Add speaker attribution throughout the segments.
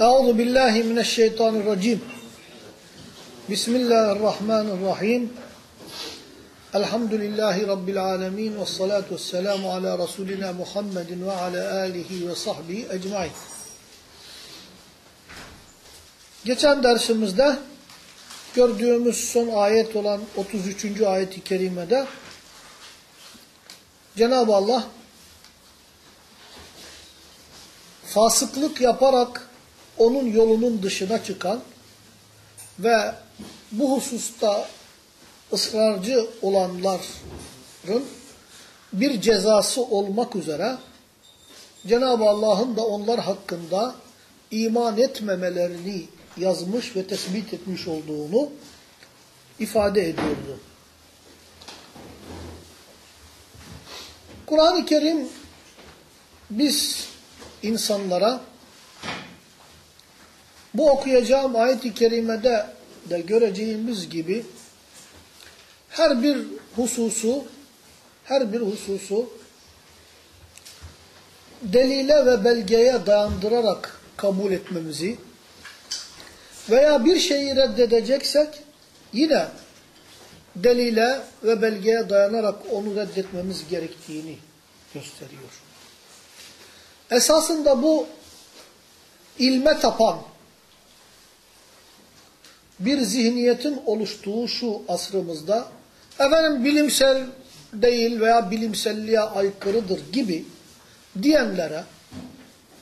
Speaker 1: Euzu billahi mineşşeytanirracim. Bismillahirrahmanirrahim. Elhamdülillahi rabbil alamin ve salatu vesselamu ala rasulina Muhammedin ve ala alihi ve sahbihi ecmaîn. Geçen dersimizde gördüğümüz son ayet olan 33. ayet-i kerimede Cenab-ı Allah fasıklık yaparak onun yolunun dışına çıkan ve bu hususta ısrarcı olanların bir cezası olmak üzere Cenab-ı Allah'ın da onlar hakkında iman etmemelerini yazmış ve tespit etmiş olduğunu ifade ediyordu. Kur'an-ı Kerim biz insanlara bu okuyacağım ayet-i kerimede de göreceğimiz gibi her bir hususu her bir hususu delile ve belgeye dayandırarak kabul etmemizi veya bir şeyi reddedeceksek yine delile ve belgeye dayanarak onu reddetmemiz gerektiğini gösteriyor. Esasında bu ilme tapan bir zihniyetin oluştuğu şu asrımızda efendim bilimsel değil veya bilimselliğe aykırıdır gibi diyenlere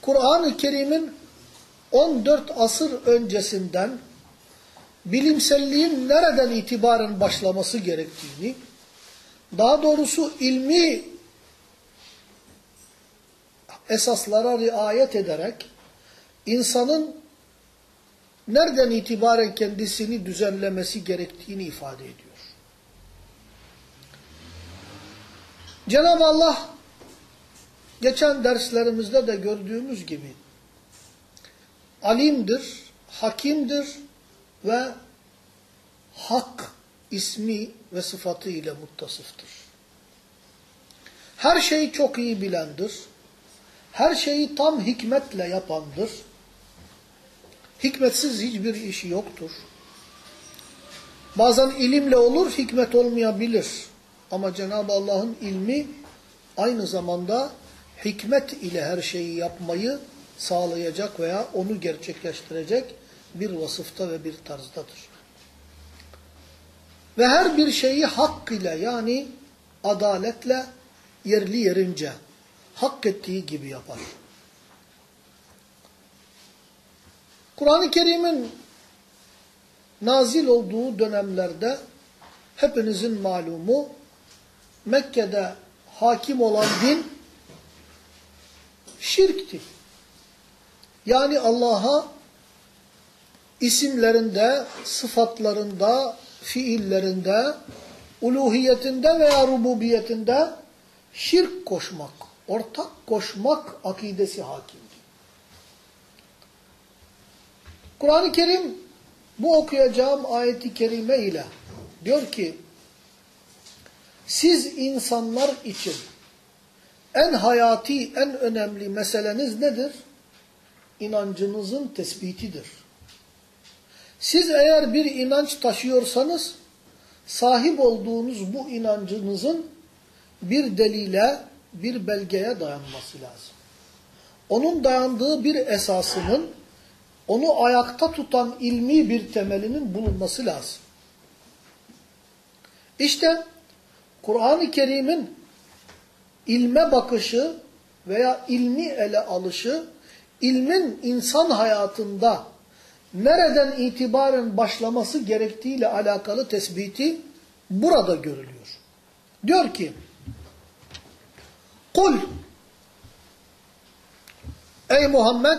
Speaker 1: Kur'an-ı Kerim'in 14 asır öncesinden bilimselliğin nereden itibaren başlaması gerektiğini, daha doğrusu ilmi esaslara riayet ederek insanın nereden itibaren kendisini düzenlemesi gerektiğini ifade ediyor. Cenab-ı Allah geçen derslerimizde de gördüğümüz gibi alimdir, hakimdir ve hak ismi ve sıfatı ile muttasıftır. Her şeyi çok iyi bilendir. Her şeyi tam hikmetle yapandır. Hikmetsiz hiçbir işi yoktur. Bazen ilimle olur, hikmet olmayabilir. Ama Cenab-ı Allah'ın ilmi aynı zamanda hikmet ile her şeyi yapmayı sağlayacak veya onu gerçekleştirecek bir vasıfta ve bir tarzdadır. Ve her bir şeyi hak ile yani adaletle yerli yerince hak ettiği gibi yapar. Kur'an-ı Kerim'in nazil olduğu dönemlerde hepinizin malumu Mekke'de hakim olan din şirkti. Yani Allah'a isimlerinde, sıfatlarında, fiillerinde, uluhiyetinde veya rububiyetinde şirk koşmak, ortak koşmak akidesi hakimdi. Kur'an-ı Kerim bu okuyacağım ayeti kerime ile diyor ki siz insanlar için en hayati, en önemli meseleniz nedir? İnancınızın tespitidir. Siz eğer bir inanç taşıyorsanız sahip olduğunuz bu inancınızın bir delile, bir belgeye dayanması lazım. Onun dayandığı bir esasının, onu ayakta tutan ilmi bir temelinin bulunması lazım. İşte Kur'an-ı Kerim'in ilme bakışı veya ilmi ele alışı, ilmin insan hayatında nereden itibaren başlaması gerektiğiyle alakalı tespiti burada görülüyor. Diyor ki, Kul, ey Muhammed,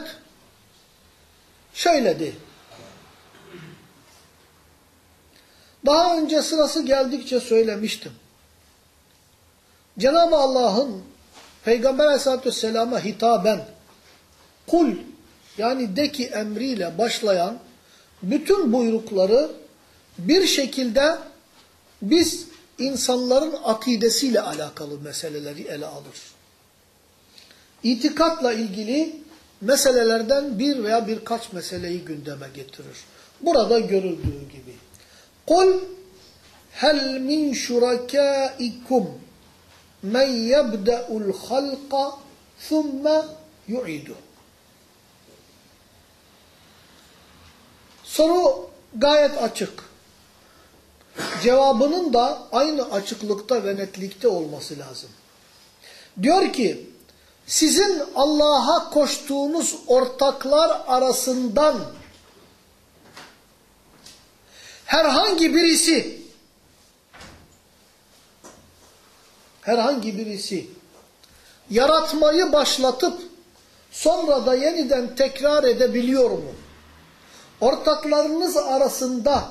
Speaker 1: şöyle de. Daha önce sırası geldikçe söylemiştim. Cenab-ı Allah'ın Peygamber aleyhissalatü vesselama hitaben kul yani de ki emriyle başlayan bütün buyrukları bir şekilde biz insanların akidesiyle alakalı meseleleri ele alır. İtikatla ilgili meselelerden bir veya birkaç meseleyi gündeme getirir. Burada görüldüğü gibi. Kul hel min şurakaikum men yebde'ul halqa thumme yu'iduh. Soru gayet açık. Cevabının da aynı açıklıkta ve netlikte olması lazım. Diyor ki, sizin Allah'a koştuğunuz ortaklar arasından herhangi birisi herhangi birisi yaratmayı başlatıp sonra da yeniden tekrar edebiliyor mu? Ortaklarınız arasında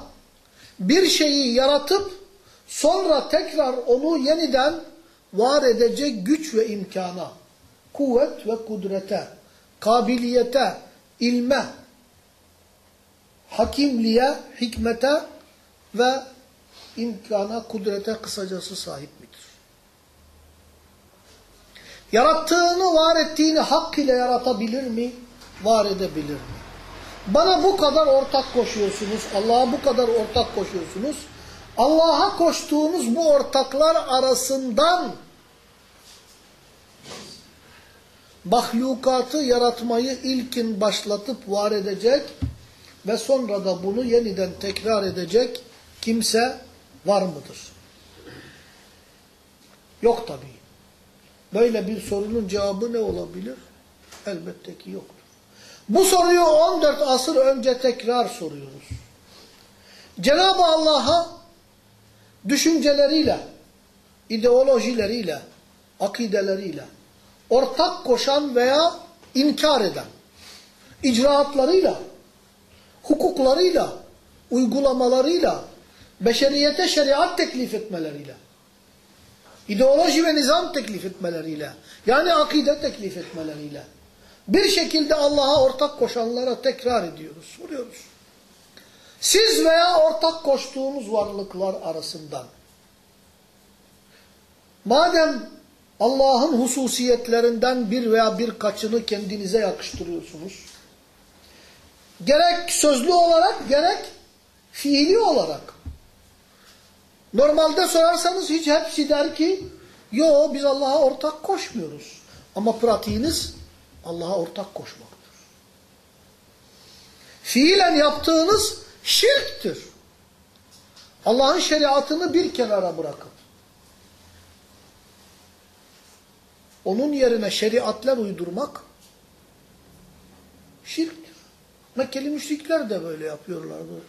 Speaker 1: bir şeyi yaratıp sonra tekrar onu yeniden var edecek güç ve imkana, kuvvet ve kudrete, kabiliyete, ilme, hakimliğe, hikmete ve imkana, kudrete kısacası sahip midir? Yarattığını, var ettiğini hak ile yaratabilir mi? Var edebilir mi? Bana bu kadar ortak koşuyorsunuz, Allah'a bu kadar ortak koşuyorsunuz. Allah'a koştuğunuz bu ortaklar arasından mahlukatı yaratmayı ilkin başlatıp var edecek ve sonra da bunu yeniden tekrar edecek kimse var mıdır? Yok tabii. Böyle bir sorunun cevabı ne olabilir? Elbette ki yoktur. Bu soruyu 14 asır önce tekrar soruyoruz. Cenab-ı Allah'a düşünceleriyle, ideolojileriyle, akideleriyle ortak koşan veya inkar eden, icraatlarıyla, hukuklarıyla, uygulamalarıyla, beşeriyete şeriat teklif etmeleriyle, ideoloji ve nizam teklif etmeleriyle, yani akide teklif etmeleriyle, bir şekilde Allah'a ortak koşanlara tekrar ediyoruz, soruyoruz. Siz veya ortak koştuğunuz varlıklar arasından, madem Allah'ın hususiyetlerinden bir veya birkaçını kendinize yakıştırıyorsunuz, gerek sözlü olarak gerek fiili olarak, normalde sorarsanız hiç hepsi der ki, yo biz Allah'a ortak koşmuyoruz. Ama pratiğiniz Allah'a ortak koşmaktır. Fiilen yaptığınız şirktir. Allah'ın şeriatını bir kenara bırakıp onun yerine şeriatler uydurmak şirktir. Mekkeli müşrikler de böyle yapıyorlardı.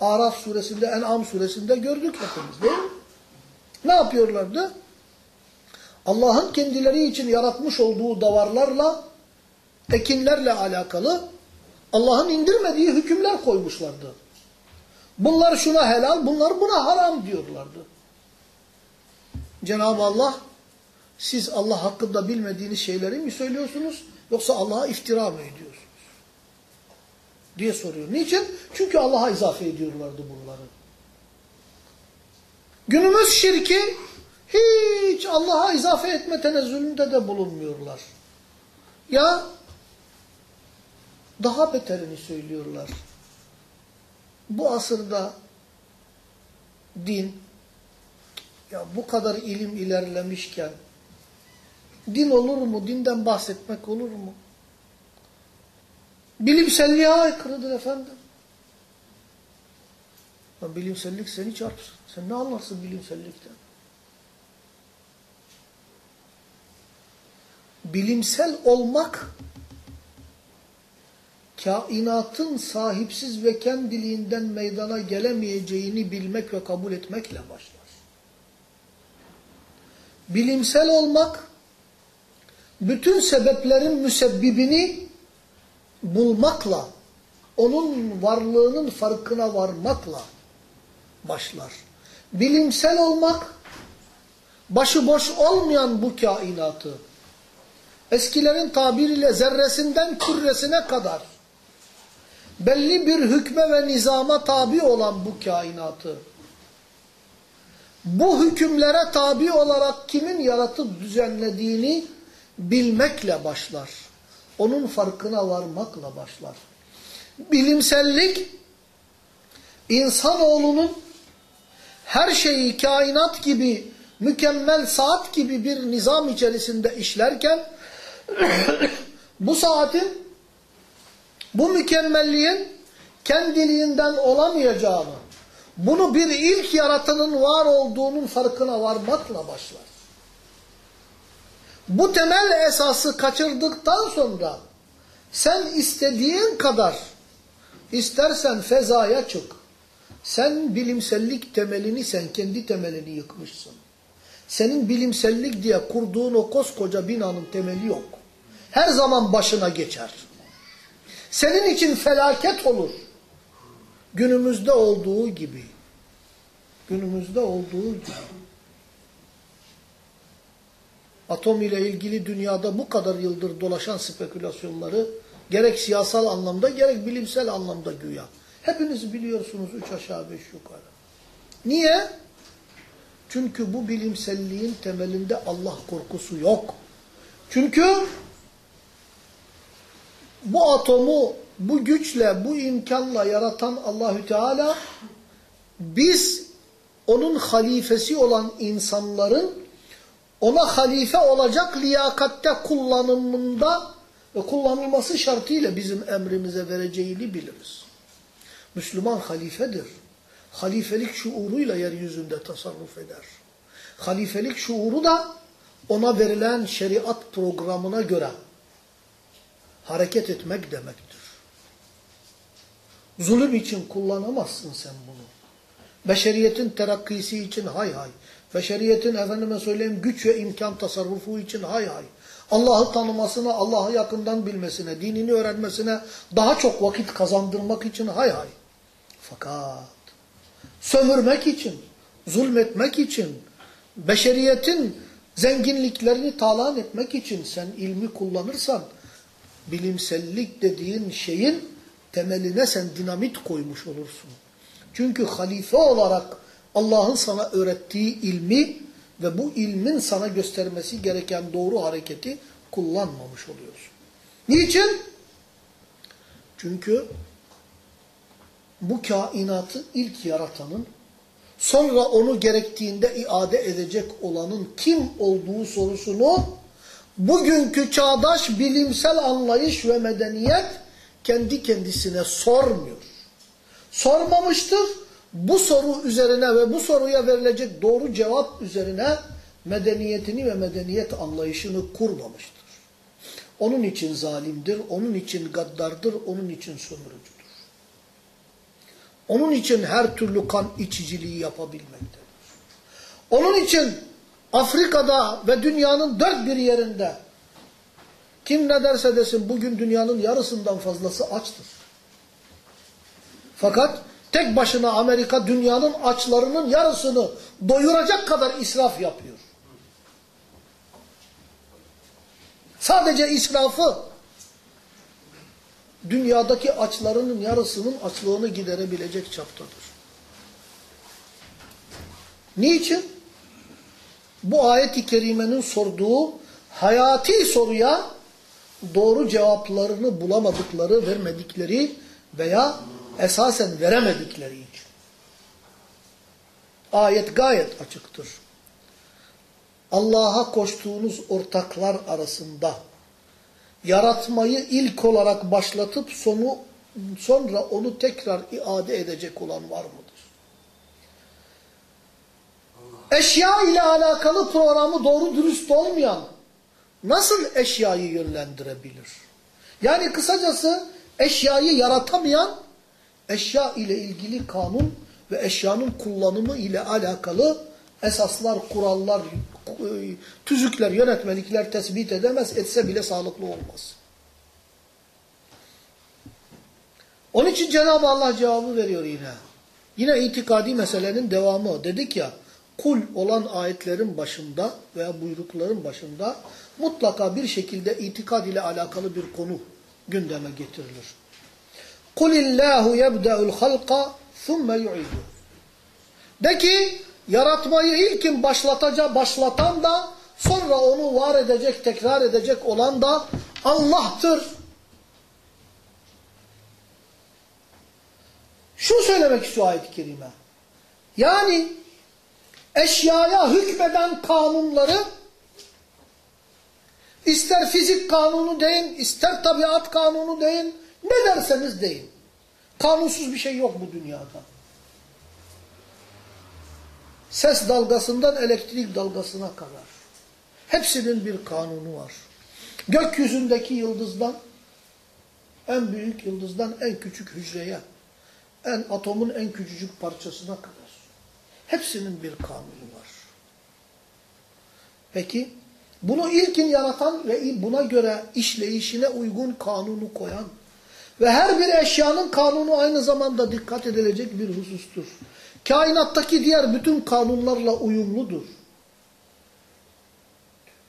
Speaker 1: Araf suresinde, En'am suresinde gördük hepimiz değil mi? Ne yapıyorlardı? Allah'ın kendileri için yaratmış olduğu davarlarla, ekinlerle alakalı Allah'ın indirmediği hükümler koymuşlardı. Bunlar şuna helal, bunlar buna haram diyorlardı. Cenab-ı Allah, siz Allah hakkında bilmediğiniz şeyleri mi söylüyorsunuz, yoksa Allah'a iftira mı ediyorsunuz? Diye soruyor. Niçin? Çünkü Allah'a izafe ediyorlardı bunları. Günümüz şirki hiç Allah'a izafe etme tenezzülünde de bulunmuyorlar. Ya daha beterini söylüyorlar. Bu asırda din ya bu kadar ilim ilerlemişken din olur mu? Dinden bahsetmek olur mu? Bilimselliğe aykırıdır efendim. Ya bilimsellik seni çarpsın. Sen ne anlarsın bilimsellikten? Bilimsel olmak kainatın sahipsiz ve kendiliğinden meydana gelemeyeceğini bilmek ve kabul etmekle başlar. Bilimsel olmak, bütün sebeplerin müsebbibini bulmakla, onun varlığının farkına varmakla başlar. Bilimsel olmak, başıboş olmayan bu kainatı, eskilerin tabiriyle zerresinden kürresine kadar, belli bir hükme ve nizama tabi olan bu kainatı, bu hükümlere tabi olarak kimin yaratıp düzenlediğini bilmekle başlar. onun farkına varmakla başlar. Bilimsellik insanoğlunun her şeyi kainat gibi mükemmel saat gibi bir nizam içerisinde işlerken bu saatin bu mükemmelliğin kendiliğinden olamayacağını bunu bir ilk yaratanın var olduğunun farkına varmakla başlar. Bu temel esası kaçırdıktan sonra sen istediğin kadar istersen fezaya çık. Sen bilimsellik temelini sen kendi temelini yıkmışsın. Senin bilimsellik diye kurduğun o koskoca binanın temeli yok. Her zaman başına geçer. Senin için felaket olur. Günümüzde olduğu gibi. Günümüzde olduğu gibi. Atom ile ilgili dünyada bu kadar yıldır dolaşan spekülasyonları gerek siyasal anlamda gerek bilimsel anlamda güya. Hepiniz biliyorsunuz üç aşağı beş yukarı. Niye? Çünkü bu bilimselliğin temelinde Allah korkusu yok. Çünkü bu atomu bu güçle, bu imkanla yaratan Allahü Teala biz onun halifesi olan insanların ona halife olacak liyakatte kullanımında ve kullanılması şartıyla bizim emrimize vereceğini biliriz. Müslüman halifedir. Halifelik şuuruyla yeryüzünde tasarruf eder. Halifelik şuuru da ona verilen şeriat programına göre hareket etmek demektir. Zulüm için kullanamazsın sen bunu. Beşeriyetin terakkisi için hay hay. Beşeriyetin efendime söyleyeyim güç ve imkan tasarrufu için hay hay. Allah'ı tanımasına, Allah'ı yakından bilmesine, dinini öğrenmesine daha çok vakit kazandırmak için hay hay. Fakat sömürmek için, zulmetmek için, beşeriyetin zenginliklerini talan etmek için sen ilmi kullanırsan, bilimsellik dediğin şeyin temeline sen dinamit koymuş olursun. Çünkü halife olarak Allah'ın sana öğrettiği ilmi ve bu ilmin sana göstermesi gereken doğru hareketi kullanmamış oluyorsun. Niçin? Çünkü bu kainatı ilk yaratanın, sonra onu gerektiğinde iade edecek olanın kim olduğu sorusunu bugünkü çağdaş bilimsel anlayış ve medeniyet kendi kendisine sormuyor. Sormamıştır. Bu soru üzerine ve bu soruya verilecek doğru cevap üzerine medeniyetini ve medeniyet anlayışını kurmamıştır. Onun için zalimdir, onun için gaddardır, onun için sömürücüdür. Onun için her türlü kan içiciliği yapabilmektedir. Onun için Afrika'da ve dünyanın dört bir yerinde kim ne derse desin bugün dünyanın yarısından fazlası açtır. Fakat tek başına Amerika dünyanın açlarının yarısını doyuracak kadar israf yapıyor. Sadece israfı dünyadaki açlarının yarısının açlığını giderebilecek çaptadır. Niçin? Bu ayet-i kerimenin sorduğu hayati soruya doğru cevaplarını bulamadıkları, vermedikleri veya esasen veremedikleri için. Ayet gayet açıktır. Allah'a koştuğunuz ortaklar arasında yaratmayı ilk olarak başlatıp sonu sonra onu tekrar iade edecek olan var mıdır? Eşya ile alakalı programı doğru dürüst olmayan nasıl eşyayı yönlendirebilir? Yani kısacası eşyayı yaratamayan eşya ile ilgili kanun ve eşyanın kullanımı ile alakalı esaslar, kurallar, tüzükler, yönetmelikler tespit edemez, etse bile sağlıklı olmaz. Onun için Cenab-ı Allah cevabı veriyor yine. Yine itikadi meselenin devamı. Dedik ya, kul olan ayetlerin başında veya buyrukların başında mutlaka bir şekilde itikad ile alakalı bir konu gündeme getirilir. قُلِ اللّٰهُ يَبْدَأُ الْخَلْقَ ثُمَّ يُعِيدُ De ki, yaratmayı ilkin başlataca başlatan da, sonra onu var edecek, tekrar edecek olan da Allah'tır. Şu söylemek istiyor ayet-i kerime. Yani eşyaya hükmeden kanunları ister fizik kanunu deyin, ister tabiat kanunu deyin, ne derseniz deyin. Kanunsuz bir şey yok bu dünyada. Ses dalgasından elektrik dalgasına kadar. Hepsinin bir kanunu var. Gökyüzündeki yıldızdan, en büyük yıldızdan en küçük hücreye, en atomun en küçücük parçasına kadar. Hepsinin bir kanunu var. Peki, bunu ilkin yaratan ve buna göre işleyişine uygun kanunu koyan ve her bir eşyanın kanunu aynı zamanda dikkat edilecek bir husustur. Kainattaki diğer bütün kanunlarla uyumludur.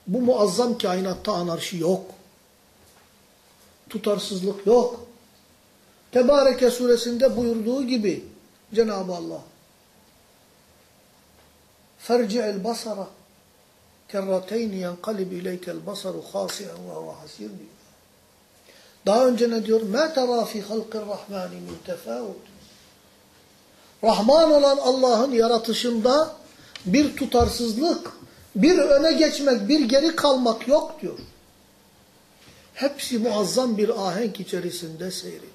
Speaker 1: Bu muazzam kainatta anarşi yok. Tutarsızlık yok. Tebareke suresinde buyurduğu gibi Cenab-ı Allah Ferci'el basara kerrateyni yenkalib ileykel basaru khasi'en ve huve hasir diyor. Daha önce ne diyor? مَا تَرَى فِي خَلْقِ الرَّحْمَانِ مِنْ تَفَاوُتٍ Rahman olan Allah'ın yaratışında bir tutarsızlık, bir öne geçmek, bir geri kalmak yok diyor. Hepsi muazzam bir ahenk içerisinde seyrediyor.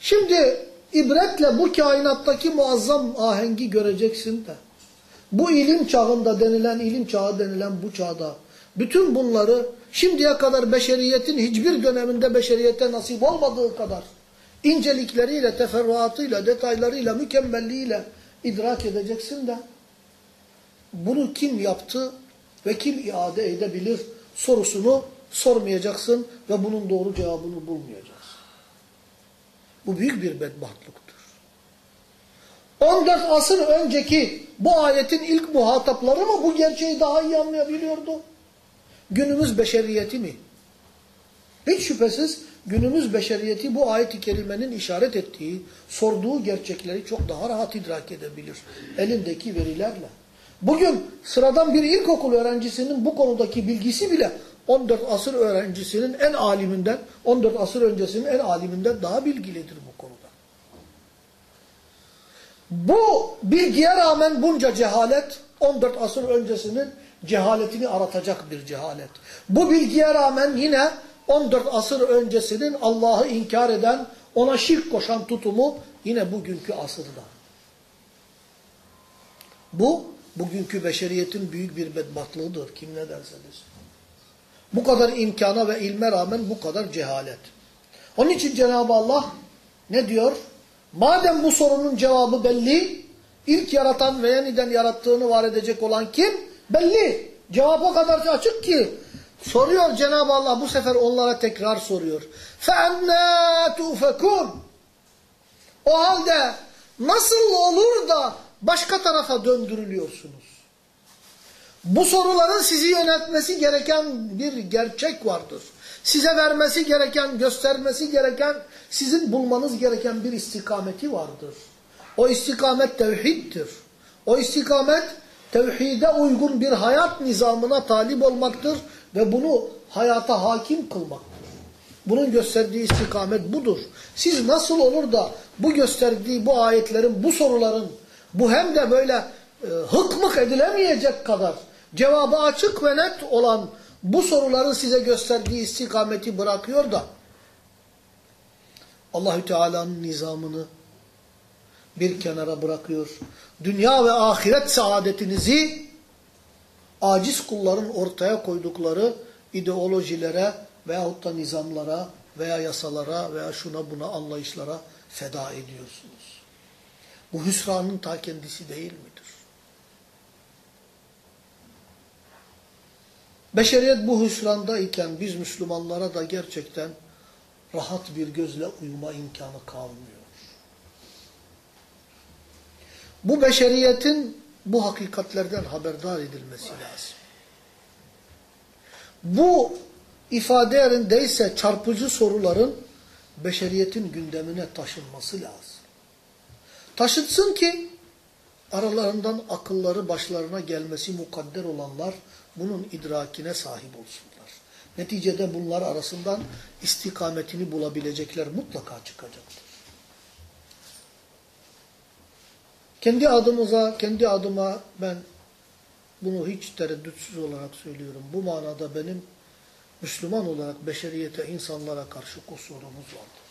Speaker 1: Şimdi ibretle bu kainattaki muazzam ahengi göreceksin de. Bu ilim çağında denilen, ilim çağı denilen bu çağda bütün bunları şimdiye kadar beşeriyetin hiçbir döneminde beşeriyete nasip olmadığı kadar incelikleriyle, teferruatıyla, detaylarıyla, mükemmelliğiyle idrak edeceksin de bunu kim yaptı ve kim iade edebilir sorusunu sormayacaksın ve bunun doğru cevabını bulmayacaksın. Bu büyük bir bedbahtlıktır. 14 asır önceki bu ayetin ilk muhatapları mı bu gerçeği daha iyi anlayabiliyordu? Günümüz beşeriyeti mi? Hiç şüphesiz günümüz beşeriyeti bu ayet-i kerimenin işaret ettiği, sorduğu gerçekleri çok daha rahat idrak edebilir. Elindeki verilerle. Bugün sıradan bir ilkokul öğrencisinin bu konudaki bilgisi bile 14 asır öğrencisinin en aliminden, 14 asır öncesinin en aliminden daha bilgilidir bu konuda. Bu bilgiye rağmen bunca cehalet 14 asır öncesinin cehaletini aratacak bir cehalet. Bu bilgiye rağmen yine 14 asır öncesinin Allah'ı inkar eden, ona şirk koşan tutumu yine bugünkü asırda. Bu, bugünkü beşeriyetin büyük bir bedbahtlığıdır. Kim ne derseniz. Bu kadar imkana ve ilme rağmen bu kadar cehalet. Onun için Cenab-ı Allah ne diyor? Madem bu sorunun cevabı belli, ilk yaratan ve yeniden yarattığını var edecek olan kim? Belli. Cevap o kadar açık ki. Soruyor Cenab-ı Allah bu sefer onlara tekrar soruyor. فَاَنَّا تُؤْفَكُونَ O halde nasıl olur da başka tarafa döndürülüyorsunuz? Bu soruların sizi yönetmesi gereken bir gerçek vardır. Size vermesi gereken, göstermesi gereken, sizin bulmanız gereken bir istikameti vardır. O istikamet tevhiddir. O istikamet tevhide uygun bir hayat nizamına talip olmaktır ve bunu hayata hakim kılmaktır. Bunun gösterdiği istikamet budur. Siz nasıl olur da bu gösterdiği bu ayetlerin, bu soruların, bu hem de böyle e, hıkmık edilemeyecek kadar cevabı açık ve net olan bu soruların size gösterdiği istikameti bırakıyor da Allahü Teala'nın nizamını bir kenara bırakıyor. Dünya ve ahiret saadetinizi aciz kulların ortaya koydukları ideolojilere veyahut da nizamlara veya yasalara veya şuna buna anlayışlara feda ediyorsunuz. Bu hüsranın ta kendisi değil midir? Beşeriyet bu hüsranda iken biz Müslümanlara da gerçekten rahat bir gözle uyuma imkanı kalmıyor. Bu beşeriyetin bu hakikatlerden haberdar edilmesi lazım. Bu ifade yerindeyse çarpıcı soruların beşeriyetin gündemine taşınması lazım. Taşıtsın ki aralarından akılları başlarına gelmesi mukadder olanlar bunun idrakine sahip olsunlar. Neticede bunlar arasından istikametini bulabilecekler mutlaka çıkacaktır. Kendi adımıza, kendi adıma ben bunu hiç tereddütsüz olarak söylüyorum. Bu manada benim Müslüman olarak beşeriyete, insanlara karşı kusurumuz vardır.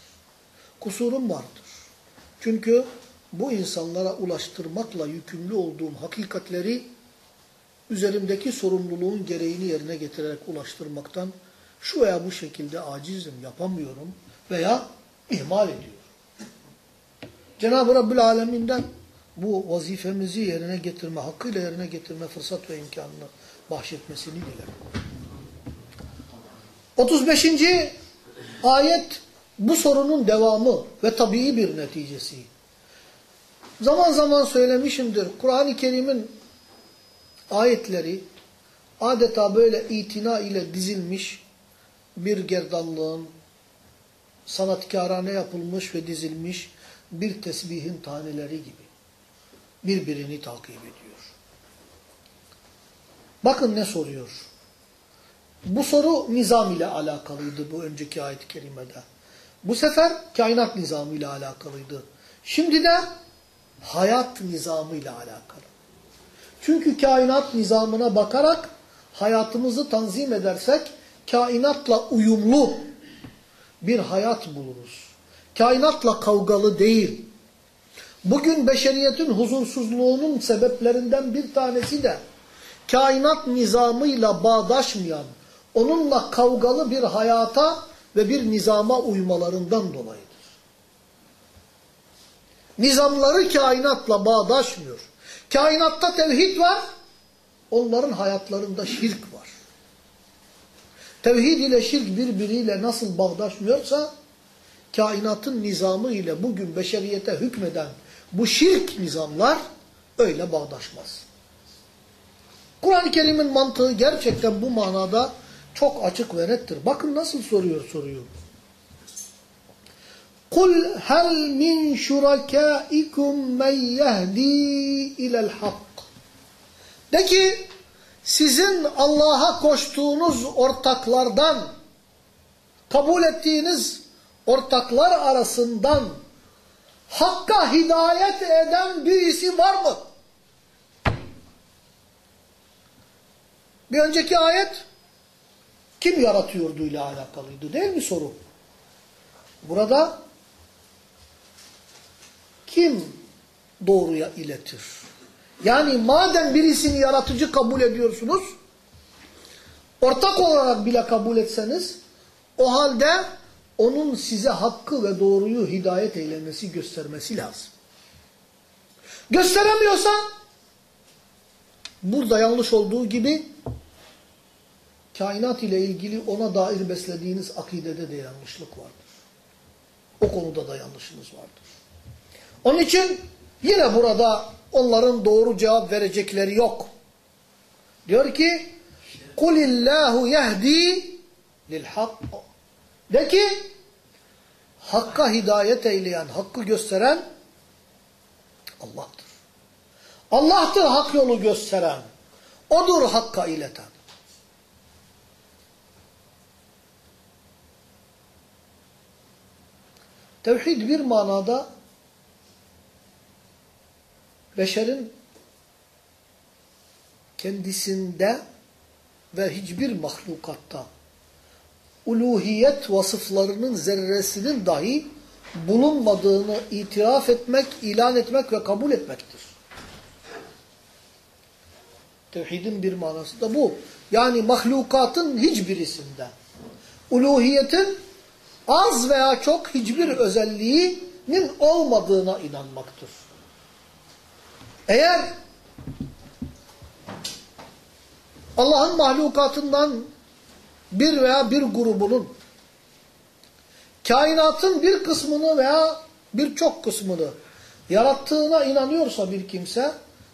Speaker 1: Kusurum vardır. Çünkü bu insanlara ulaştırmakla yükümlü olduğum hakikatleri üzerimdeki sorumluluğun gereğini yerine getirerek ulaştırmaktan şu veya bu şekilde acizim, yapamıyorum veya ihmal ediyorum. Cenab-ı Rabbül Alemin'den bu vazifemizi yerine getirme, hakkıyla yerine getirme fırsat ve imkanını bahşetmesini dilerim. 35. ayet bu sorunun devamı ve tabii bir neticesi. Zaman zaman söylemişimdir. Kur'an-ı Kerim'in ayetleri adeta böyle itina ile dizilmiş bir gerdanlığın sanatkarane yapılmış ve dizilmiş bir tesbihin taneleri gibi birbirini takip ediyor. Bakın ne soruyor. Bu soru nizam ile alakalıydı bu önceki ayet-i kerimede. Bu sefer kainat nizamı ile alakalıydı. Şimdi de hayat nizamı ile alakalı. Çünkü kainat nizamına bakarak hayatımızı tanzim edersek kainatla uyumlu bir hayat buluruz. Kainatla kavgalı değil. Bugün beşeriyetin huzursuzluğunun sebeplerinden bir tanesi de kainat nizamıyla bağdaşmayan, onunla kavgalı bir hayata ve bir nizama uymalarından dolayıdır. Nizamları kainatla bağdaşmıyor. Kainatta tevhid var, onların hayatlarında şirk var. Tevhid ile şirk birbiriyle nasıl bağdaşmıyorsa, kainatın nizamı ile bugün beşeriyete hükmeden bu şirk nizamlar öyle bağdaşmaz. Kur'an-ı Kerim'in mantığı gerçekten bu manada çok açık ve nettir. Bakın nasıl soruyor soruyu. Kul hel min şurakaikum men yehdi ilel hak. De ki sizin Allah'a koştuğunuz ortaklardan kabul ettiğiniz ortaklar arasından Hakka hidayet eden birisi var mı? Bir önceki ayet kim yaratıyordu ile alakalıydı değil mi soru? Burada kim doğruya iletir? Yani madem birisini yaratıcı kabul ediyorsunuz, ortak olarak bile kabul etseniz, o halde onun size hakkı ve doğruyu hidayet eylemesi, göstermesi lazım. Gösteremiyorsa, burada yanlış olduğu gibi, kainat ile ilgili ona dair beslediğiniz akidede de yanlışlık vardır. O konuda da yanlışınız vardır. Onun için yine burada onların doğru cevap verecekleri yok. Diyor ki, قُلِ اللّٰهُ يَهْد۪ي لِلْحَقِّ De ki, Hakka hidayet eyleyen, hakkı gösteren Allah'tır. Allah'tır hak yolu gösteren. Odur hakka ileten. Tevhid bir manada beşerin kendisinde ve hiçbir mahlukatta uluhiyet vasıflarının zerresinin dahi bulunmadığını itiraf etmek, ilan etmek ve kabul etmektir. Tevhidin bir manası da bu. Yani mahlukatın hiçbirisinde uluhiyetin az veya çok hiçbir özelliğinin olmadığına inanmaktır. Eğer Allah'ın mahlukatından bir veya bir grubunun kainatın bir kısmını veya birçok kısmını yarattığına inanıyorsa bir kimse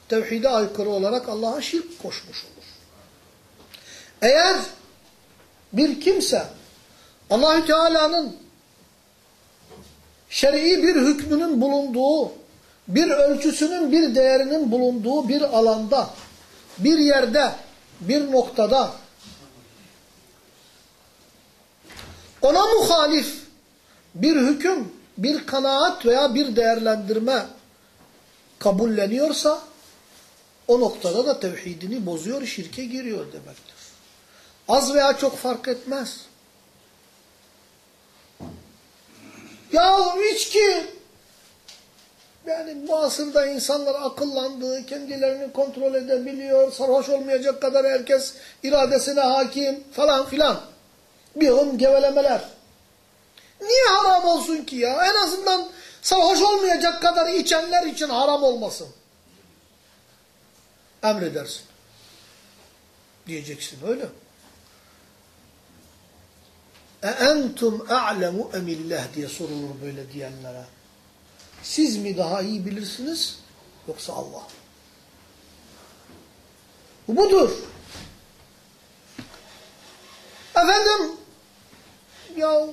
Speaker 1: tevhide aykırı olarak Allah'a şirk koşmuş olur. Eğer bir kimse Allahü Teala'nın şer'i bir hükmünün bulunduğu, bir ölçüsünün, bir değerinin bulunduğu bir alanda, bir yerde, bir noktada ona muhalif bir hüküm, bir kanaat veya bir değerlendirme kabulleniyorsa o noktada da tevhidini bozuyor, şirke giriyor demektir. Az veya çok fark etmez. Ya içki yani bu asırda insanlar akıllandı, kendilerini kontrol edebiliyor, sarhoş olmayacak kadar herkes iradesine hakim falan filan. Ön gevelemeler. Niye haram olsun ki ya? En azından sarhoş olmayacak kadar içenler için haram olmasın. Emredersin. Diyeceksin öyle. E entum a'lemu emillah diye sorulur böyle diyenlere. Siz mi daha iyi bilirsiniz yoksa Allah? Bu budur. Efendim ya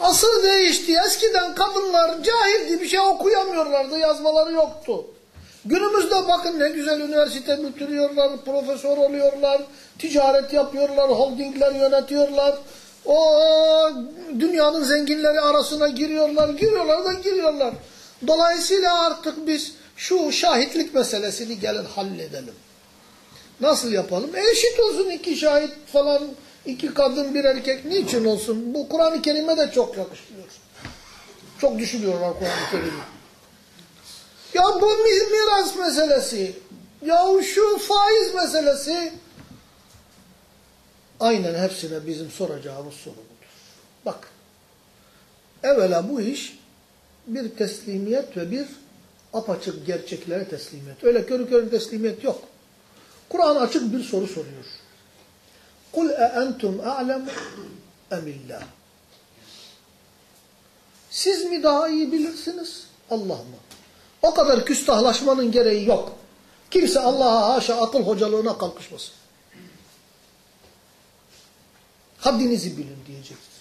Speaker 1: asır değişti. Eskiden kadınlar cahildi bir şey okuyamıyorlardı. Yazmaları yoktu. Günümüzde bakın ne güzel üniversite bitiriyorlar, profesör oluyorlar, ticaret yapıyorlar, holdingler yönetiyorlar. O dünyanın zenginleri arasına giriyorlar, giriyorlar da giriyorlar. Dolayısıyla artık biz şu şahitlik meselesini gelin halledelim. Nasıl yapalım? Eşit olsun iki şahit falan, iki kadın bir erkek. Niçin olsun? Bu Kur'an-ı Kerim'e de çok yakışmıyor. Çok düşünüyorlar Kur'an-ı Kerim'i. Ya bu miras meselesi, ya şu faiz meselesi, aynen hepsine bizim soracağımız soru budur. Bak, evvela bu iş bir teslimiyet ve bir apaçık gerçeklere teslimiyet. Öyle körü körü teslimiyet yok. Kur'an açık bir soru soruyor. Kul e entum a'lem emillah. Siz mi daha iyi bilirsiniz? Allah mı? O kadar küstahlaşmanın gereği yok. Kimse Allah'a haşa akıl hocalığına kalkışmasın. Haddinizi bilin diyecektir.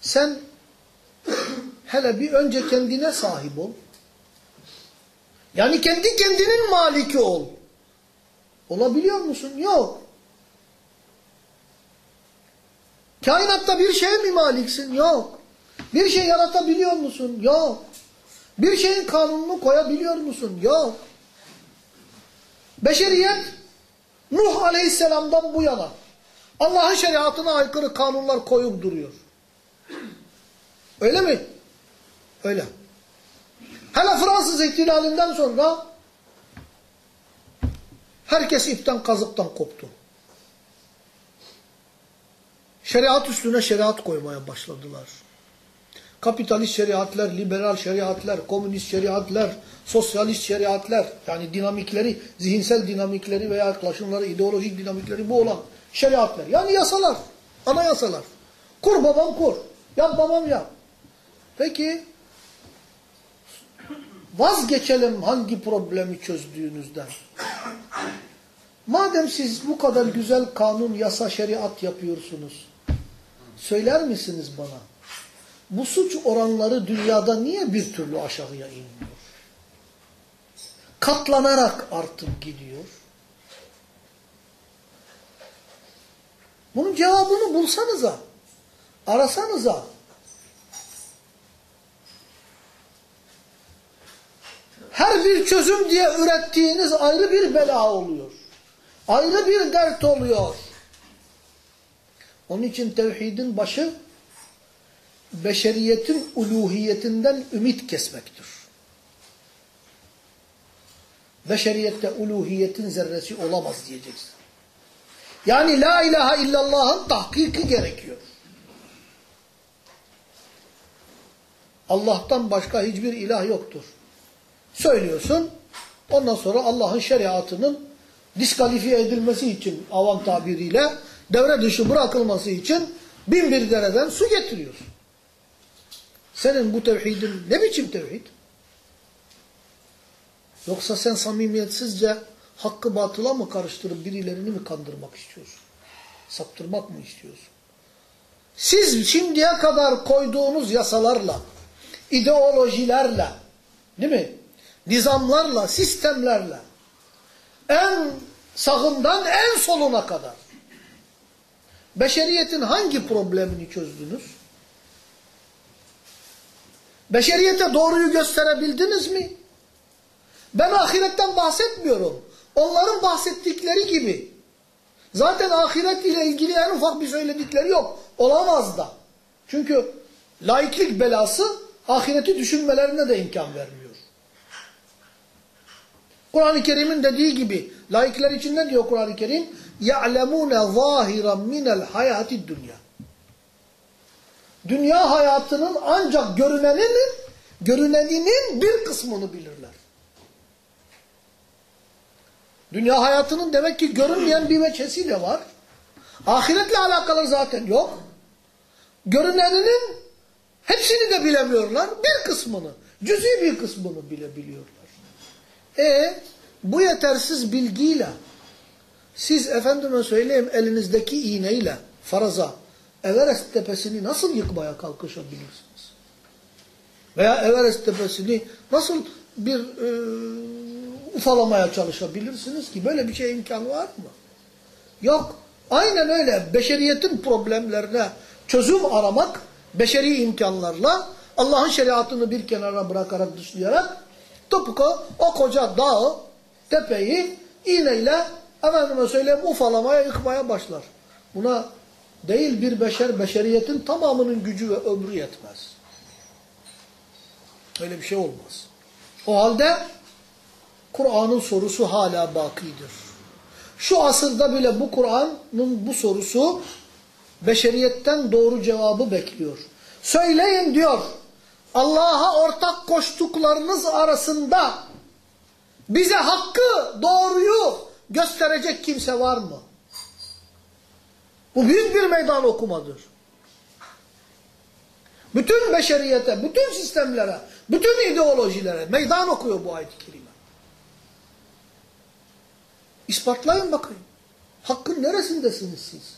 Speaker 1: Sen hele bir önce kendine sahip ol. Yani kendi kendinin maliki ol. Olabiliyor musun? Yok. Kainatta bir şeye mi maliksin? Yok. Bir şey yaratabiliyor musun? Yok. Bir şeyin kanununu koyabiliyor musun? Yok. Beşeriyet Nuh Aleyhisselam'dan bu yana Allah'ın şeriatına aykırı kanunlar koyup duruyor. Öyle mi? Öyle. Hele Fransız ihtilalinden sonra herkes ipten kazıktan koptu. Şeriat üstüne şeriat koymaya başladılar. Kapitalist şeriatler, liberal şeriatler, komünist şeriatler, sosyalist şeriatler, yani dinamikleri, zihinsel dinamikleri veya yaklaşımları, ideolojik dinamikleri bu olan şeriatler. Yani yasalar, anayasalar. Kur babam kur, yap babam yap. Peki, vazgeçelim hangi problemi çözdüğünüzden. Madem siz bu kadar güzel kanun, yasa, şeriat yapıyorsunuz, söyler misiniz bana? Bu suç oranları dünyada niye bir türlü aşağıya inmiyor? Katlanarak artıp gidiyor. Bunun cevabını bulsanıza. Arasanıza. Her bir çözüm diye ürettiğiniz ayrı bir bela oluyor. Ayrı bir dert oluyor. Onun için tevhidin başı beşeriyetin uluhiyetinden ümit kesmektir. Beşeriyette uluhiyetin zerresi olamaz diyeceksin. Yani la ilahe illallah'ın tahkiki gerekiyor. Allah'tan başka hiçbir ilah yoktur. Söylüyorsun, ondan sonra Allah'ın şeriatının diskalifiye edilmesi için avam tabiriyle devre dışı bırakılması için bin bir dereden su getiriyorsun. Senin bu tevhidin ne biçim tevhid? Yoksa sen samimiyetsizce hakkı batıla mı karıştırıp birilerini mi kandırmak istiyorsun? Saptırmak mı istiyorsun? Siz şimdiye kadar koyduğunuz yasalarla, ideolojilerle, değil mi? Nizamlarla, sistemlerle, en sağından en soluna kadar beşeriyetin hangi problemini çözdünüz? Beşeriyete doğruyu gösterebildiniz mi? Ben ahiretten bahsetmiyorum. Onların bahsettikleri gibi. Zaten ahiret ile ilgili en ufak bir söyledikleri yok. Olamaz da. Çünkü laiklik belası ahireti düşünmelerine de imkan vermiyor. Kur'an-ı Kerim'in dediği gibi laikler için ne diyor Kur'an-ı Kerim? يَعْلَمُونَ ظَاهِرًا مِنَ الْحَيَاتِ الدُّنْيَا Dünya hayatının ancak görüneninin, görüneninin bir kısmını bilirler. Dünya hayatının demek ki görünmeyen bir veçesi de var. Ahiretle alakalı zaten yok. Görüneninin hepsini de bilemiyorlar. Bir kısmını, cüzi bir kısmını bile biliyorlar. E bu yetersiz bilgiyle siz efendime söyleyeyim elinizdeki iğneyle faraza Everest tepesini nasıl yıkmaya kalkışabilirsiniz? Veya Everest tepesini nasıl bir e, ufalamaya çalışabilirsiniz ki? Böyle bir şey imkanı var mı? Yok. Aynen öyle. Beşeriyetin problemlerine çözüm aramak, beşeri imkanlarla Allah'ın şeriatını bir kenara bırakarak dışlayarak tıpkı o koca dağı, tepeyi iğneyle efendime söyleyeyim ufalamaya, yıkmaya başlar. Buna değil bir beşer, beşeriyetin tamamının gücü ve ömrü yetmez. Öyle bir şey olmaz. O halde Kur'an'ın sorusu hala bakidir. Şu asırda bile bu Kur'an'ın bu sorusu beşeriyetten doğru cevabı bekliyor. Söyleyin diyor, Allah'a ortak koştuklarınız arasında bize hakkı, doğruyu gösterecek kimse var mı? Bu büyük bir meydan okumadır. Bütün beşeriyete, bütün sistemlere, bütün ideolojilere meydan okuyor bu ayet-i kerime. İspatlayın bakayım. Hakkın neresindesiniz siz?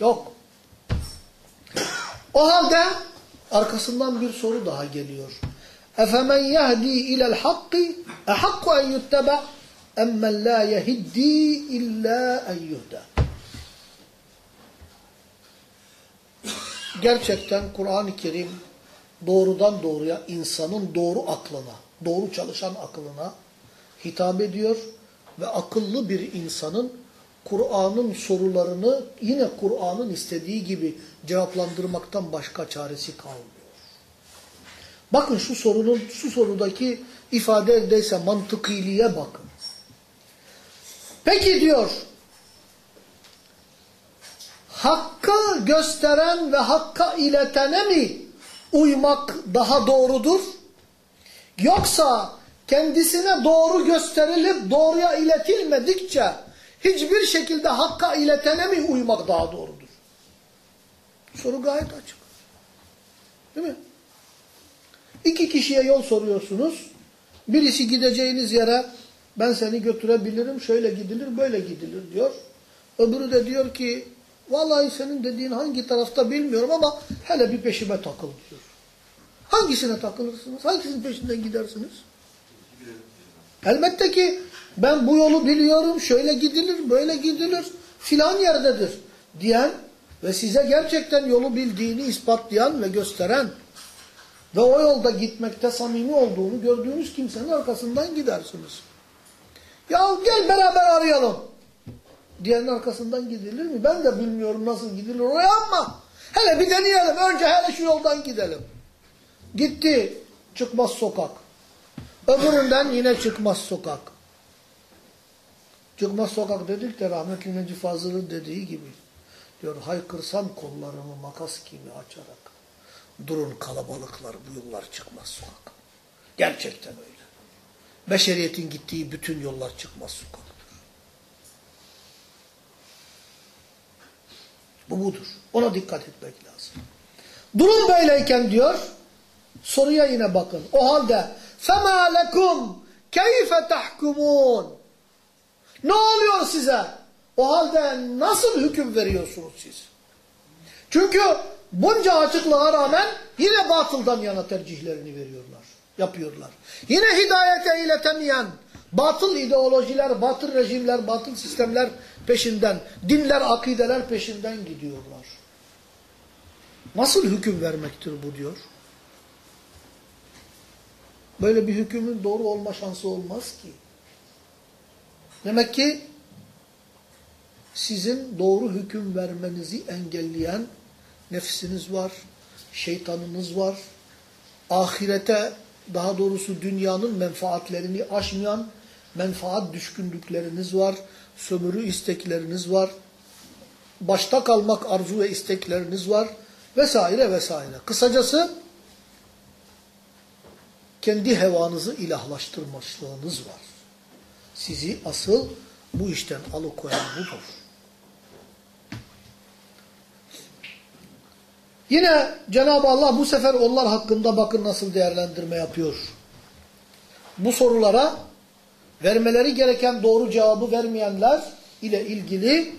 Speaker 1: Yok. O halde arkasından bir soru daha geliyor. اَفَمَنْ يَهْدِي اِلَى الْحَقِّ اَحَقُّ اَنْ يُتَّبَعْ اَمَّنْ لَا يَهِدِّي اِلَّا اَنْ يُهْدَى Gerçekten Kur'an-ı Kerim doğrudan doğruya insanın doğru aklına, doğru çalışan aklına hitap ediyor ve akıllı bir insanın Kur'an'ın sorularını yine Kur'an'ın istediği gibi cevaplandırmaktan başka çaresi kalmıyor. Bakın şu sorunun şu sorudaki ifade edeyse mantıkiliğe bakın. Peki diyor hakkı gösteren ve hakka iletene mi uymak daha doğrudur? Yoksa kendisine doğru gösterilip doğruya iletilmedikçe hiçbir şekilde hakka iletene mi uymak daha doğrudur? Soru gayet açık. Değil mi? İki kişiye yol soruyorsunuz. Birisi gideceğiniz yere ben seni götürebilirim, şöyle gidilir, böyle gidilir diyor. Öbürü de diyor ki vallahi senin dediğin hangi tarafta bilmiyorum ama hele bir peşime takıl diyor. Hangisine takılırsınız? Hangisinin peşinden gidersiniz? Elbette ki ben bu yolu biliyorum, şöyle gidilir, böyle gidilir, filan yerdedir diyen ve size gerçekten yolu bildiğini ispatlayan ve gösteren ve o yolda gitmekte samimi olduğunu gördüğünüz kimsenin arkasından gidersiniz. Ya gel beraber arayalım diyenin arkasından gidilir mi? Ben de bilmiyorum nasıl gidilir oraya ama hele bir deneyelim. Önce hele şu yoldan gidelim. Gitti çıkmaz sokak. Öbüründen yine çıkmaz sokak. Çıkmaz sokak dedik de rahmetli Necip Fazıl'ın dediği gibi. Diyor haykırsam kollarımı makas gibi açarak. Durun kalabalıklar bu yollar çıkmaz sokak. Gerçekten öyle. Beşeriyetin gittiği bütün yollar çıkmaz sokaktır. Bu budur. Ona dikkat etmek lazım. Durum böyleyken diyor, soruya yine bakın. O halde فَمَا لَكُمْ كَيْفَ تَحْكُمُونَ ne oluyor size? O halde nasıl hüküm veriyorsunuz siz? Çünkü bunca açıklığa rağmen yine batıldan yana tercihlerini veriyorlar, yapıyorlar. Yine hidayete iletemeyen, Batıl ideolojiler, batıl rejimler, batıl sistemler peşinden, dinler, akideler peşinden gidiyorlar. Nasıl hüküm vermektir bu diyor? Böyle bir hükümün doğru olma şansı olmaz ki. Demek ki sizin doğru hüküm vermenizi engelleyen nefsiniz var, şeytanınız var, ahirete daha doğrusu dünyanın menfaatlerini aşmayan menfaat düşkünlükleriniz var, sömürü istekleriniz var, başta kalmak arzu ve istekleriniz var vesaire vesaire. Kısacası kendi hevanızı ilahlaştırmışlığınız var Sizi asıl bu işten alıkoyan budur. Yine Cenab-ı Allah bu sefer onlar hakkında bakın nasıl değerlendirme yapıyor. Bu sorulara vermeleri gereken doğru cevabı vermeyenler ile ilgili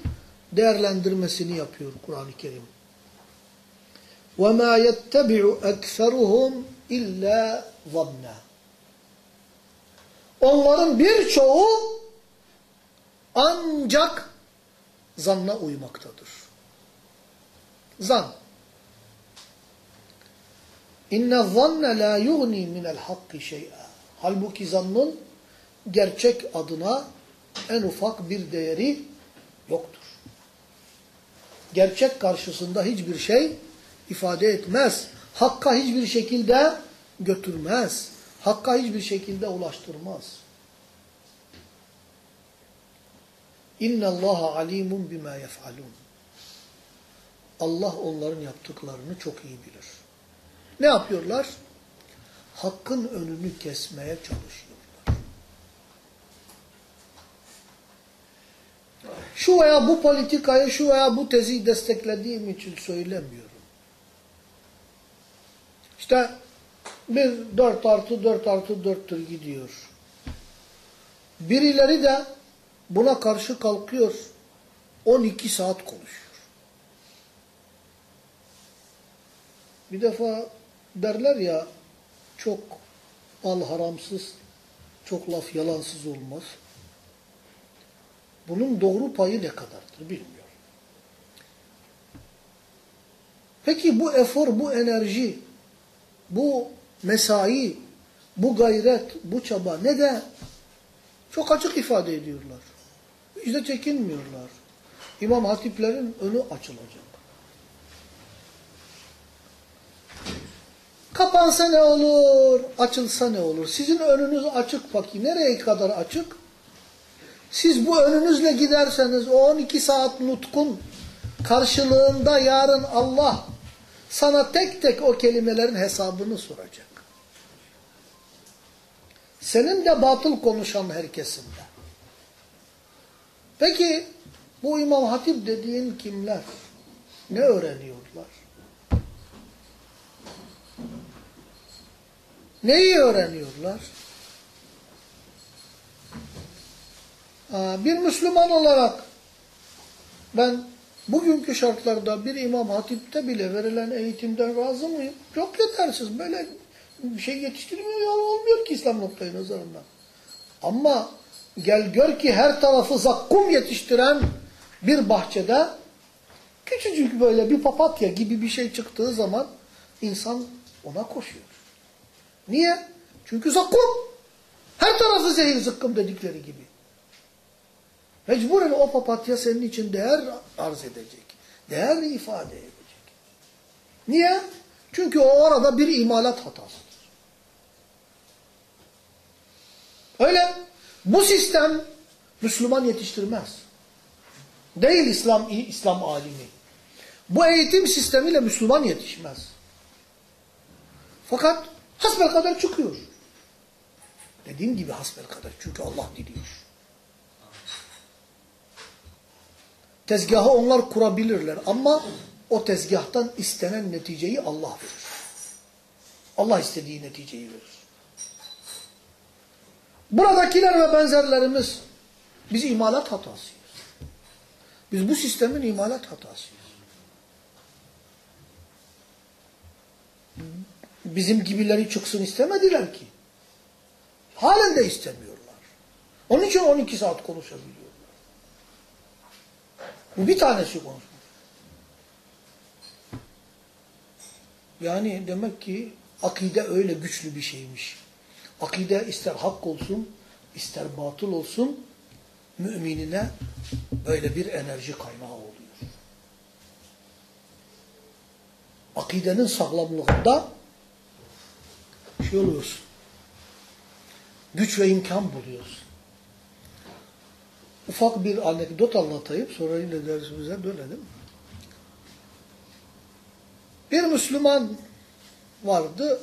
Speaker 1: değerlendirmesini yapıyor Kur'an-ı Kerim. وَمَا يَتَّبِعُ أَكْثَرُهُمْ اِلَّا ظَنَّا Onların birçoğu ancak zanna uymaktadır. Zan. İnne zanne la yugni minel hakki şey'a. Halbuki zannın gerçek adına en ufak bir değeri yoktur. Gerçek karşısında hiçbir şey ifade etmez. Hakka hiçbir şekilde götürmez. Hakka hiçbir şekilde ulaştırmaz. İnne Allaha alimun bima yef'alun. Allah onların yaptıklarını çok iyi bilir. Ne yapıyorlar? Hakkın önünü kesmeye çalışıyorlar. Şu veya bu politikayı, şu veya bu tezi desteklediğim için söylemiyorum. İşte bir 4 artı 4 artı 4'tür gidiyor. Birileri de buna karşı kalkıyor. 12 saat konuşuyor. Bir defa derler ya çok al haramsız, çok laf yalansız olmaz. Bunun doğru payı ne kadardır bilmiyorum. Peki bu efor, bu enerji, bu mesai, bu gayret, bu çaba ne de çok açık ifade ediyorlar. Hiç de çekinmiyorlar. İmam hatiplerin önü açılacak. Kapansa ne olur, açılsa ne olur? Sizin önünüz açık peki. Nereye kadar açık? Siz bu önünüzle giderseniz o 12 saat nutkun karşılığında yarın Allah sana tek tek o kelimelerin hesabını soracak. Senin de batıl konuşan herkesin de. Peki bu İmam Hatip dediğin kimler? Ne öğreniyorlar? Neyi öğreniyorlar? Bir Müslüman olarak ben bugünkü şartlarda bir İmam Hatip'te bile verilen eğitimden razı mıyım? Çok yetersiz. Böyle bir şey yetiştirmiyor ya olmuyor ki İslam noktayı nazarından. Ama gel gör ki her tarafı zakkum yetiştiren bir bahçede küçücük böyle bir papatya gibi bir şey çıktığı zaman insan ona koşuyor. Niye? Çünkü zakkum. Her tarafı zehir zıkkım dedikleri gibi. Mecburen o papatya senin için değer arz edecek. Değer ifade edecek. Niye? Çünkü o orada bir imalat hatasıdır. Öyle. Bu sistem Müslüman yetiştirmez. Değil İslam İslam alimi. Bu eğitim sistemiyle Müslüman yetişmez. Fakat hasbel kadar çıkıyor. Dediğim gibi hasbel kadar. Çünkü Allah diliyor. Tezgahı onlar kurabilirler ama o tezgahtan istenen neticeyi Allah verir. Allah istediği neticeyi verir. Buradakiler ve benzerlerimiz biz imalat hatasıyız. Biz bu sistemin imalat hatasıyız. Bizim gibileri çıksın istemediler ki. Halen de istemiyorlar. Onun için 12 saat konuşabiliyorlar. Bu bir tanesi konuşmuş. Yani demek ki akide öyle güçlü bir şeymiş. Akide ister hak olsun, ister batıl olsun, müminine böyle bir enerji kaynağı oluyor. Akidenin sağlamlığında şey oluyorsun. Güç ve imkan buluyorsun. Ufak bir anekdot anlatayım, sonra yine dersimize dönelim. Bir Müslüman vardı,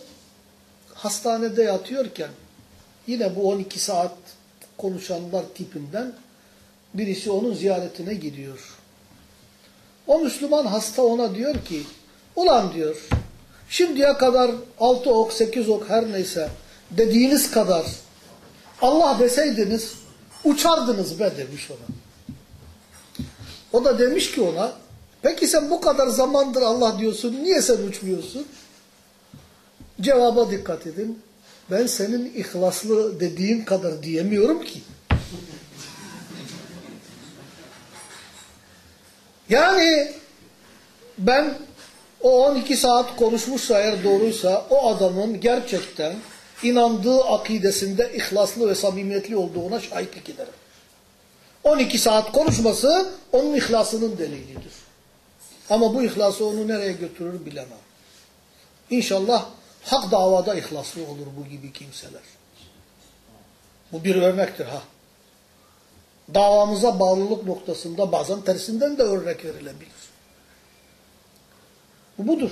Speaker 1: hastanede yatıyorken, yine bu 12 saat konuşanlar tipinden birisi onun ziyaretine gidiyor. O Müslüman hasta ona diyor ki, ulan diyor, şimdiye kadar 6 ok, 8 ok her neyse dediğiniz kadar Allah deseydiniz uçardınız be demiş ona. O da demiş ki ona, peki sen bu kadar zamandır Allah diyorsun, niye sen uçmuyorsun? Cevaba dikkat edin. Ben senin ihlaslı dediğin kadar diyemiyorum ki. Yani ben o 12 saat konuşmuşsa eğer doğruysa o adamın gerçekten inandığı akidesinde ihlaslı ve samimiyetli olduğuna şahitlik ederim. 12 saat konuşması onun ihlasının delilidir. Ama bu ihlası onu nereye götürür bilemem. İnşallah hak davada ihlaslı olur bu gibi kimseler. Bu bir örnektir ha. Davamıza bağlılık noktasında bazen tersinden de örnek verilebilir. Bu budur.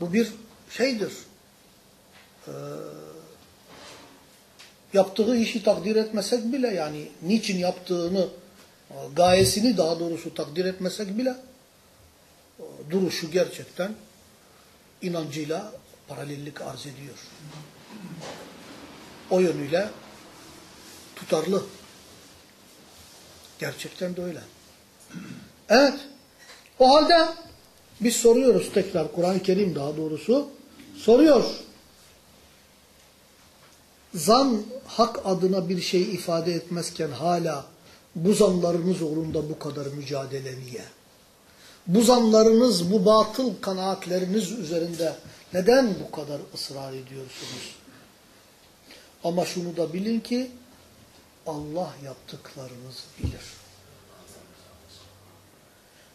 Speaker 1: Bu bir şeydir. Ee, yaptığı işi takdir etmesek bile yani niçin yaptığını, gayesini daha doğrusu takdir etmesek bile duruşu gerçekten inancıyla paralellik arz ediyor. O yönüyle tutarlı. Gerçekten de öyle. Evet. O halde biz soruyoruz tekrar Kur'an-ı Kerim daha doğrusu soruyor. Zan hak adına bir şey ifade etmezken hala bu zanlarınız uğrunda bu kadar mücadele niye? Bu zanlarınız, bu batıl kanaatleriniz üzerinde neden bu kadar ısrar ediyorsunuz? Ama şunu da bilin ki Allah yaptıklarınızı bilir.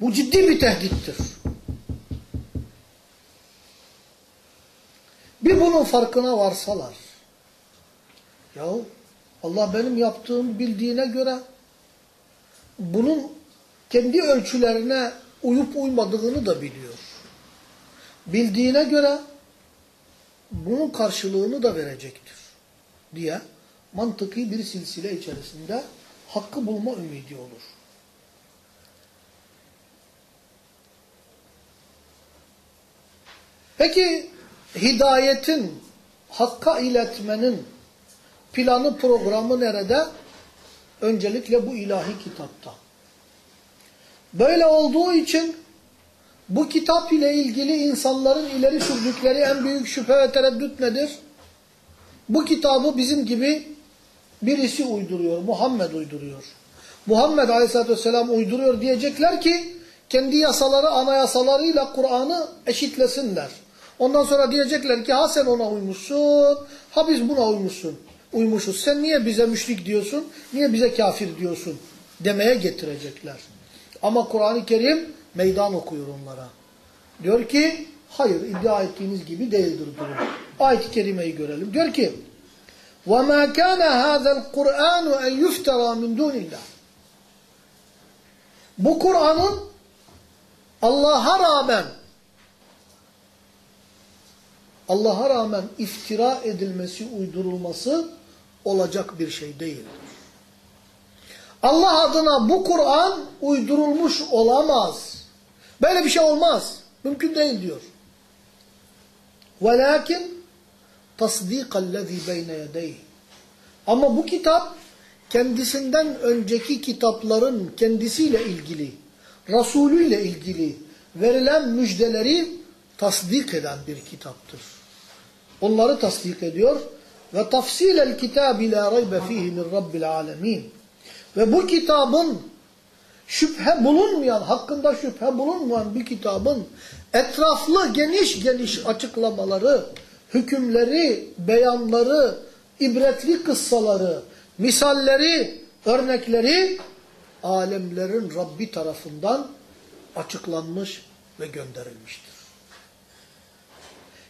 Speaker 1: Bu ciddi bir tehdittir. Bir bunun farkına varsalar, yahu Allah benim yaptığımı bildiğine göre bunun kendi ölçülerine uyup uymadığını da biliyor. Bildiğine göre bunun karşılığını da verecektir diye mantıki bir silsile içerisinde hakkı bulma ümidi olur. Peki hidayetin, hakka iletmenin planı programı nerede? Öncelikle bu ilahi kitapta. Böyle olduğu için bu kitap ile ilgili insanların ileri sürdükleri en büyük şüphe ve tereddüt nedir? Bu kitabı bizim gibi birisi uyduruyor, Muhammed uyduruyor. Muhammed Aleyhisselatü Vesselam uyduruyor diyecekler ki kendi yasaları, anayasalarıyla Kur'an'ı eşitlesinler. Ondan sonra diyecekler ki ha sen ona uymuşsun, ha biz buna uymuşsun, uymuşuz. Sen niye bize müşrik diyorsun, niye bize kafir diyorsun demeye getirecekler. Ama Kur'an-ı Kerim meydan okuyor onlara. Diyor ki hayır iddia ettiğiniz gibi değildir durum. Ayet-i Kerime'yi görelim. Diyor ki وَمَا كَانَ هَذَا الْقُرْآنُ اَنْ يُفْتَرَى مِنْ دُونِ اللّٰهِ Bu Kur'an'ın Allah'a rağmen Allah'a rağmen iftira edilmesi, uydurulması olacak bir şey değildir. Allah adına bu Kur'an uydurulmuş olamaz. Böyle bir şey olmaz. Mümkün değil diyor. وَلَاكِنْ تَصْدِيقَ الَّذ۪ي بَيْنَ يَدَيْهِ Ama bu kitap kendisinden önceki kitapların kendisiyle ilgili, Resulü ile ilgili verilen müjdeleri tasdik eden bir kitaptır. Onları tasdik ediyor ve tafsilel kitabi la raybe fihi min rabbil alemin. Ve bu kitabın şüphe bulunmayan, hakkında şüphe bulunmayan bir kitabın etraflı geniş geniş açıklamaları, hükümleri, beyanları, ibretli kıssaları, misalleri, örnekleri alemlerin Rabbi tarafından açıklanmış ve gönderilmiştir.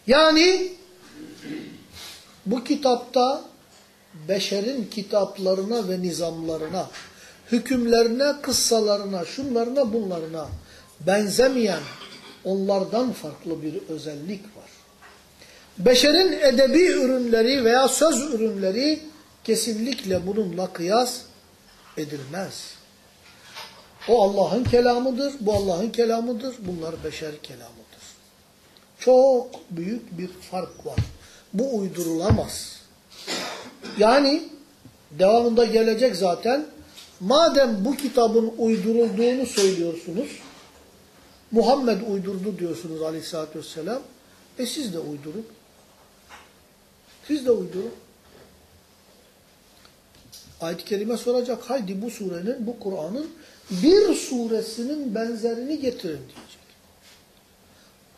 Speaker 1: Yani bu kitapta beşerin kitaplarına ve nizamlarına, hükümlerine, kıssalarına, şunlarına, bunlarına benzemeyen onlardan farklı bir özellik var. Beşerin edebi ürünleri veya söz ürünleri kesinlikle bununla kıyas edilmez. O Allah'ın kelamıdır, bu Allah'ın kelamıdır, bunlar beşer kelamıdır. Çok büyük bir fark var. Bu uydurulamaz. Yani devamında gelecek zaten. Madem bu kitabın uydurulduğunu söylüyorsunuz, Muhammed uydurdu diyorsunuz aleyhissalatü vesselam, e siz de uydurun. Siz de uydurun. Ayet-i Kerime soracak, haydi bu surenin, bu Kur'an'ın bir suresinin benzerini getirin diyecek.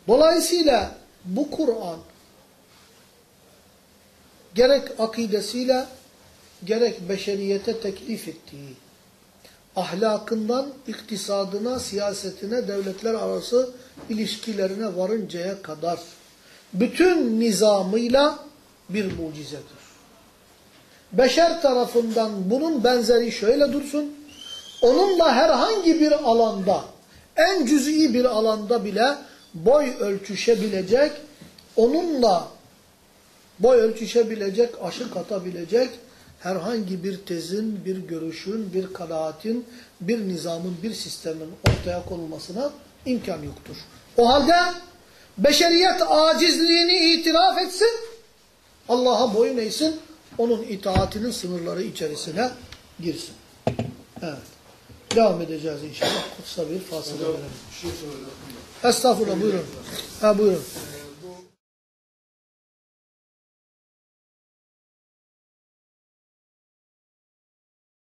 Speaker 1: Dolayısıyla bu Kur'an gerek akidesiyle gerek beşeriyete teklif ettiği ahlakından iktisadına, siyasetine, devletler arası ilişkilerine varıncaya kadar bütün nizamıyla bir mucizedir. Beşer tarafından bunun benzeri şöyle dursun, onunla herhangi bir alanda, en cüz'i bir alanda bile boy ölçüşebilecek, onunla boy ölçüşebilecek, aşı katabilecek herhangi bir tezin, bir görüşün, bir kanaatin, bir nizamın, bir sistemin ortaya konulmasına imkan yoktur. O halde beşeriyet acizliğini itiraf etsin, Allah'a boyun eğsin, onun itaatinin sınırları içerisine girsin. Evet. Devam edeceğiz inşallah. Kısa bir fasıl verelim.
Speaker 2: Şey.
Speaker 1: Estağfurullah buyurun. Ha buyurun.